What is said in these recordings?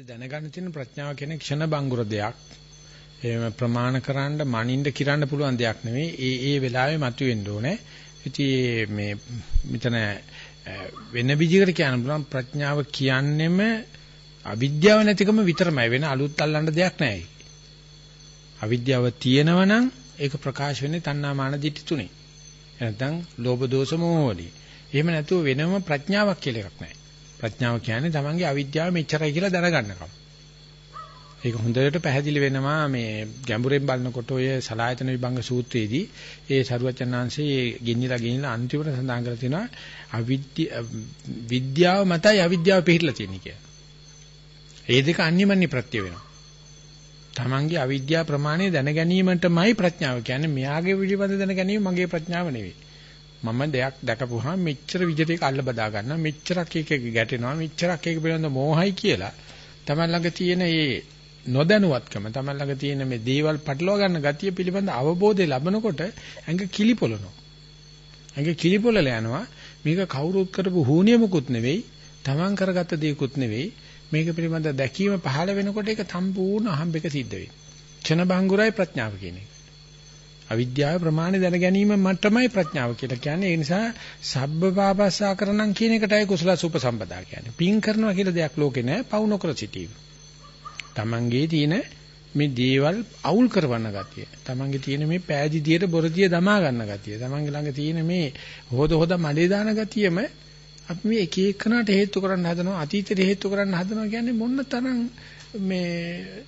අපිට දැනගන්න තියෙන ප්‍රඥාව කියන්නේ ක්ෂණ බංගුර දෙයක්. එහෙම ප්‍රමාණ කරන්න මනින්න කිරන්න පුළුවන් දෙයක් නෙවෙයි. ඒ ඒ වෙලාවේ මතුවෙන්න ඕනේ. ඉතින් මේ මෙතන වෙන විදිහකට කියන්න පුළුවන් ප්‍රඥාව කියන්නෙම අවිද්‍යාව නැතිකම විතරමයි වෙන අලුත් අල්ලන්න දෙයක් නැහැ. අවිද්‍යාව තියෙනවා නම් ඒක ප්‍රකාශ වෙන්නේ තණ්හා මාන දිටි තුනේ. නැත්නම් ලෝභ දෝෂ මොහ වලින්. එහෙම නැතුව වෙනම ප්‍රඥාවක් කියලා එකක් නැහැ. ප්‍රඥාව කියන්නේ තමන්ගේ අවිද්‍යාව මෙච්චරයි කියලා දැනගන්නකම. ඒක හොඳට පැහැදිලි වෙනවා මේ ගැඹුරෙන් බලනකොට ඔය සලායතන විභංග සූත්‍රයේදී ඒ සරුවචනාංශයේ ගින්නිලා ගින්නිලා අන්තිමට සඳහන් කරලා තියෙනවා අවිද්‍ය විද්‍යාව මතයි අවිද්‍යාව පිළිහිලා තියෙන්නේ කියලා. ඒ දෙක අන්‍යමන්‍ය ප්‍රත්‍ය වෙනවා. තමන්ගේ අවිද්‍යාව ප්‍රමාණය දැන ගැනීමටමයි ප්‍රඥාව කියන්නේ. මෙයාගේ පිළිබඳ දැන ගැනීම මගේ ප්‍රඥාව නෙවෙයි. මම දෙයක් දැකපුවාම මෙච්චර විදිහට ඒක අල්ල බදා ගන්නවා. මෙච්චරක් ඒක ගැටෙනවා. මෙච්චරක් ඒක පිළිබඳ මෝහයි කියලා. තමන් ළඟ තියෙන මේ නොදැනුවත්කම තමන් ළඟ තියෙන මේ දේවල් පටලවා ගන්න ගතිය පිළිබඳ අවබෝධය ලැබනකොට ඇඟ කිලිපොළනවා. ඇඟ කිලිපොළලා යනවා. මේක කවුරුත් කරපු හුනියමකුත් නෙවෙයි. තමන් කරගත්ත දෙයක්කුත් නෙවෙයි. මේක පිළිබඳ දැකීම පහළ වෙනකොට ඒක සම්පූර්ණ අහම්බෙක සිද්ධ වෙනවා. ක්ෂණ භංගුරයි ප්‍රඥාව කියන එක. අවිද්‍යාව ප්‍රමාණය දැන ගැනීම මට්ටමයි ප්‍රඥාව කියලා කියන්නේ. ඒ නිසා සබ්බ පාපස්සා කරනම් කියන එකටයි කුසල සුපසම්පදා කියන්නේ. පින් කරනවා කියලා දෙයක් ලෝකේ නැහැ. පවු නොකර සිටීම. Tamange තියෙන මේ දේවල් අවුල් කරවන්න ගතිය. Tamange තියෙන මේ පෑදිදියට බොරදිය දමා ගන්න ගතිය. Tamange ළඟ තියෙන මේ හොද හොද මඩේ දාන ගතියම අපි මේ එක එකනට හේතු කරන්න හදනවා අතීතයට හේතු කරන්න හදනවා කියන්නේ මොන තරම් මේ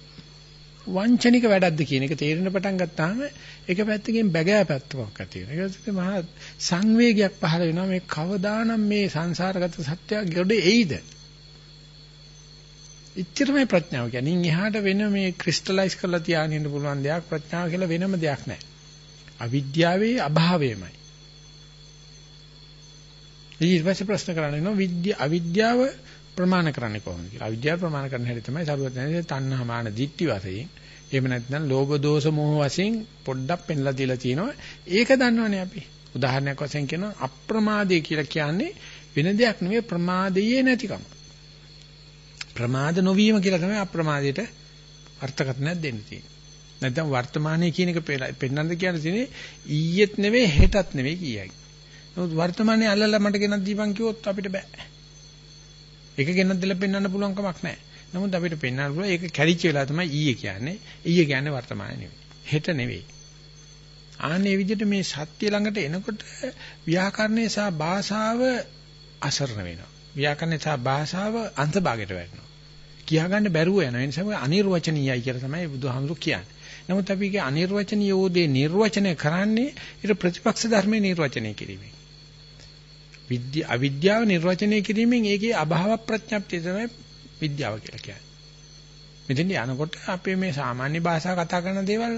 වංචනික වැඩක්ද කියන එක තේරෙන පටන් ගත්තාම එක පැත්තකින් බැගෑ පැත්තක් ඇති වෙනවා. ඒක තමයි මහා සංවේගයක් පහළ වෙනවා මේ කවදානම් මේ සංසාරගත සත්‍ය ගොඩ එයිද? ඉච්චරමයි ප්‍රඥාව කියන්නේ. එහාට වෙන මේ ක්‍රිස්ටලයිස් කරලා තියාගෙන ඉන්න පුළුවන් දෙයක් ප්‍රඥාව කියලා වෙනම දෙයක් නැහැ. අවිද්‍යාවේ අභාවයමයි. ඊට පස්සේ ප්‍රශ්න කරන්නේ නෝ විද්‍ය අවිද්‍යාව ප්‍රමාණ කරන්නේ කොහොමද කියලා. අවිද්‍යාව ප්‍රමාණ කරන හැටි තමයි සරුවත්නේ තණ්හා මාන දිට්ටි වශයෙන්. එහෙම නැත්නම් ලෝභ දෝෂ මොහ වශයෙන් පොඩ්ඩක් පෙන්ලා දීලා තිනවා. ඒක දන්නවනේ අපි. උදාහරණයක් වශයෙන් කියනවා අප්‍රමාදය කියලා කියන්නේ වෙන දෙයක් නෙවෙයි ප්‍රමාදයේ නැතිකම. ප්‍රමාද නොවීම කියලා තමයි අප්‍රමාදයට අර්ථකථනයක් දෙන්න තියෙන්නේ. නැත්නම් වර්තමානයේ කියන එක පෙන්නන්න කියන්නේ ඊයේත් නෙවෙයි හෙටත් නෙවෙයි කියයි. නමුත් වර්තමානයේ අල්ලලා මට ගෙනත් දීපන් කිව්වොත් අපිට බෑ. ඒක ගෙනත් දෙලා පෙන්වන්න පුළුවන් කමක් නැහැ. නමුත් අපිට පෙන්වන්න පුළුවන් ඒක කැරිච්ච වෙලාව තමයි ඊයේ කියන්නේ. ඊයේ කියන්නේ වර්තමානයේ නෙවෙයි. හෙට නෙවෙයි. ආන්නේ විදිහට මේ සත්‍ය ළඟට එනකොට ව්‍යාකරණය සහ භාෂාව අසරණ වෙනවා. ව්‍යාකරණය සහ භාෂාව අන්තභාගයට වැටෙනවා. කියාගන්න බැරුව යනවා. ඒ නිසා අනිර්වචනීයයි කියලා තමයි බුදුහාමුදුරු කියන්නේ. නමුත් අපි ඒකේ අනිර්වචනීයෝ දේ නිර්වචනය කරන්නේ ඊට ප්‍රතිපක්ෂ ධර්මයේ නිර්වචනය කිරීමෙන්. විද්‍ය අවිද්‍යාව නිර්වචනය කිරීමෙන් ඒකේ අභාව ප්‍රඥප්තිය තමයි විද්‍යාව කියලා කියන්නේ. මෙතෙන් යනකොට අපේ මේ සාමාන්‍ය භාෂාව කතා කරන දේවල්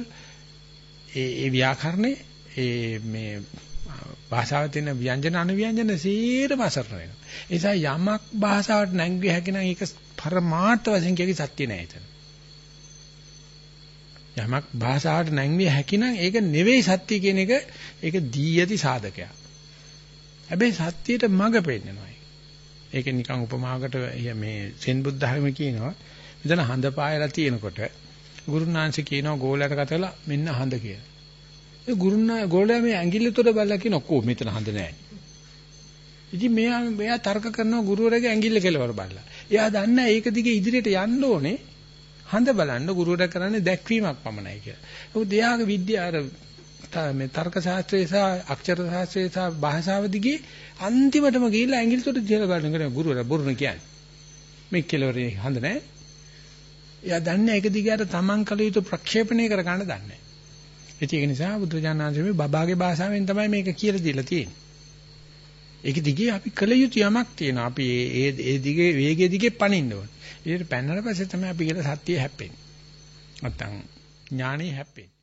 ඒ ඒ ව්‍යාකරණේ ඒ මේ භාෂාවේ තියෙන ව්‍යංජන අනුව්‍යංජන සීරම අසරණ වෙනවා. ඒ නිසා යමක් භාෂාවට නැංගිය හැකි නම් ඒක පරමාර්ථ වශයෙන් කියකි සත්‍ය නෑ එතන. යමක් භාෂාවට නැංගිය හැකි නම් ඒක නෙවෙයි සත්‍ය කියන එක ඒක දී යති සාධකයක්. හැබැයි සත්‍යයට මඟ පෙන්නනවා. ඒක නිකන් උපමාවකට මේ සෙන් බුද්ධ ධර්ම කියනවා. මෙතන හඳ පායලා තියෙනකොට ගුරුනාංශ කියනවා ගෝලයට කතලා මෙන්න හඳ කියලා. ඒ ගුරුනා ගෝලයා මේ ඇඟිල්ල උතර බලලා කියන ඔක්කො මෙතන හඳ නැහැ. ඉතින් මෙයා මෙයා තර්ක කරනවා ගුරුවරයාගේ ඇඟිල්ල කෙලවර බලලා. එයා දන්නේ ඒක දිගේ ඉදිරියට යන්න ඕනේ. හඳ බලන්න ගුරුවරයා කරන්නේ දැක්වීමක් පමණයි කියලා. මොකද එයාගේ විද්‍යාව මේ තර්ක ශාස්ත්‍රයේ සහ අක්ෂර ශාස්ත්‍රයේ සහ භාෂාව දිගේ අන්තිමටම ගිහිල්ලා ඇඟිලිතොට දිහලා බලන කෙනා ගුරුවරයා බොරුන කියන්නේ. මේ කෙලවරේ හඳ නැහැ. එයා දන්නේ ඒක දිගට තමන් කළ යුතු ප්‍රක්ෂේපණය කර ගන්න දන්නේ. ඒක නිසා බුදුජානනාංශයේ බබාගේ භාෂාවෙන් තමයි මේක කියලා දීලා තියෙන්නේ. ඒක දිගේ අපි කළ යුතු යමක් තියෙනවා. අපි ඒ ඒ දිගේ වේගයේ දිගේ පනින්න ඕනේ. ඊට පැනනට පස්සේ තමයි අපි කියලා සත්‍යය හැප්පෙන්නේ. නැත්තම් ඥානෙ හැප්පෙන්නේ.